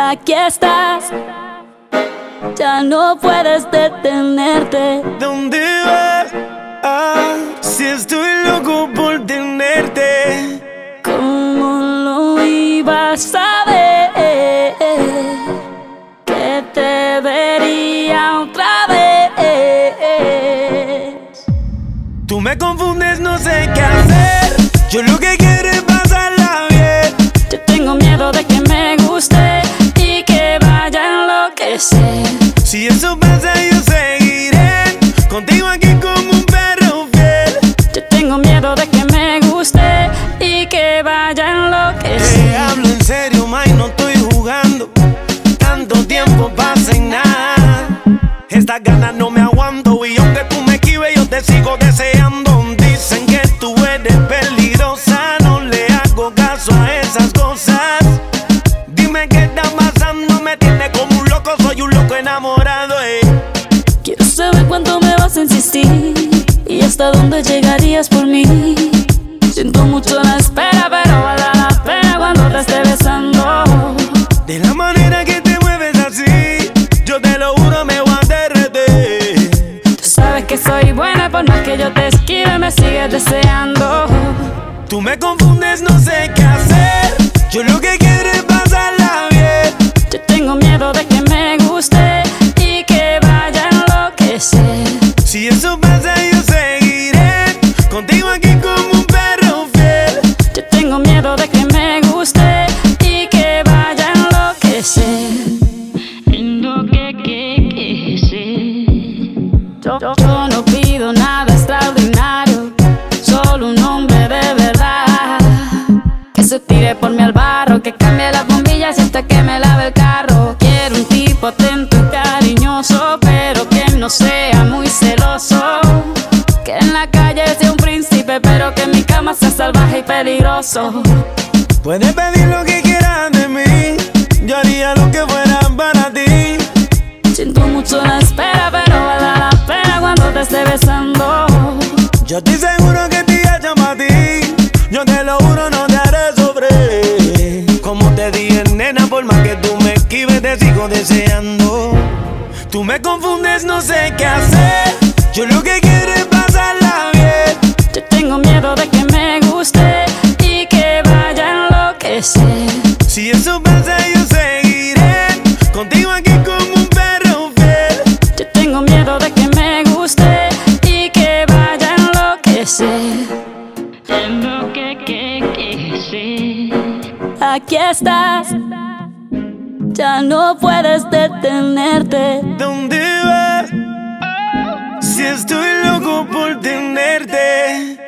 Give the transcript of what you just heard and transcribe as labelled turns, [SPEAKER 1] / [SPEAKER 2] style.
[SPEAKER 1] Aquí estás, ya no puedes detenerte.
[SPEAKER 2] ¿Dónde vas? Ah, si estoy loco por tenerte.
[SPEAKER 1] ¿Cómo lo ibas a ver? Que te vería otra vez.
[SPEAKER 2] Tú me confundes, no sé qué hacer. Yo lo que quiero
[SPEAKER 1] enloquecer.
[SPEAKER 2] Si eso pasa, yo seguiré contigo aquí como un perro fiel.
[SPEAKER 1] Yo tengo miedo de que me guste y que vaya a enloquecer.
[SPEAKER 2] Te hablo en serio, May, no estoy jugando. Tanto tiempo pasa y nada. Estas ganas no me aguanto y aunque tú me esquives, yo te sigo deseando. Dicen que tú eres peligrosa, no le hago caso a esas Eh.
[SPEAKER 1] Quiero saber cuánto me vas a insistir y hasta dónde llegarías por mí. Siento mucho la espera, pero vale la pena cuando te esté besando.
[SPEAKER 2] De la manera que te mueves así, yo te lo juro, me voy a derretir.
[SPEAKER 1] Tú sabes que soy buena por más que yo te esquive, me sigues deseando.
[SPEAKER 2] Tú me confundes, no sé qué Yo,
[SPEAKER 1] no pido nada extraordinario, solo un hombre de verdad. Que se tire por mi al barro, que cambie las bombillas hasta que me lave el carro. Quiero un tipo atento y cariñoso, pero que no sea muy celoso. Que en la calle sea un príncipe, pero que en mi cama sea salvaje y peligroso.
[SPEAKER 2] Puedes pedir lo que quieras de mí. Yo haría lo que fuera para ti.
[SPEAKER 1] Siento mucho la
[SPEAKER 2] Yo estoy seguro que te hecho para ti. Yo te lo juro, no te haré sobre. Como te dije, nena, por más que tú me esquives, te sigo deseando. Tú me confundes, no sé qué hacer. Yo lo que quiero es pasarla bien.
[SPEAKER 1] Yo tengo miedo de que me guste y que vaya a enloquecer.
[SPEAKER 2] Si eso pasa, yo
[SPEAKER 1] En lo que, que, que Aquí estás. Ya no puedes detenerte.
[SPEAKER 2] ¿Dónde vas? Si estoy loco por tenerte.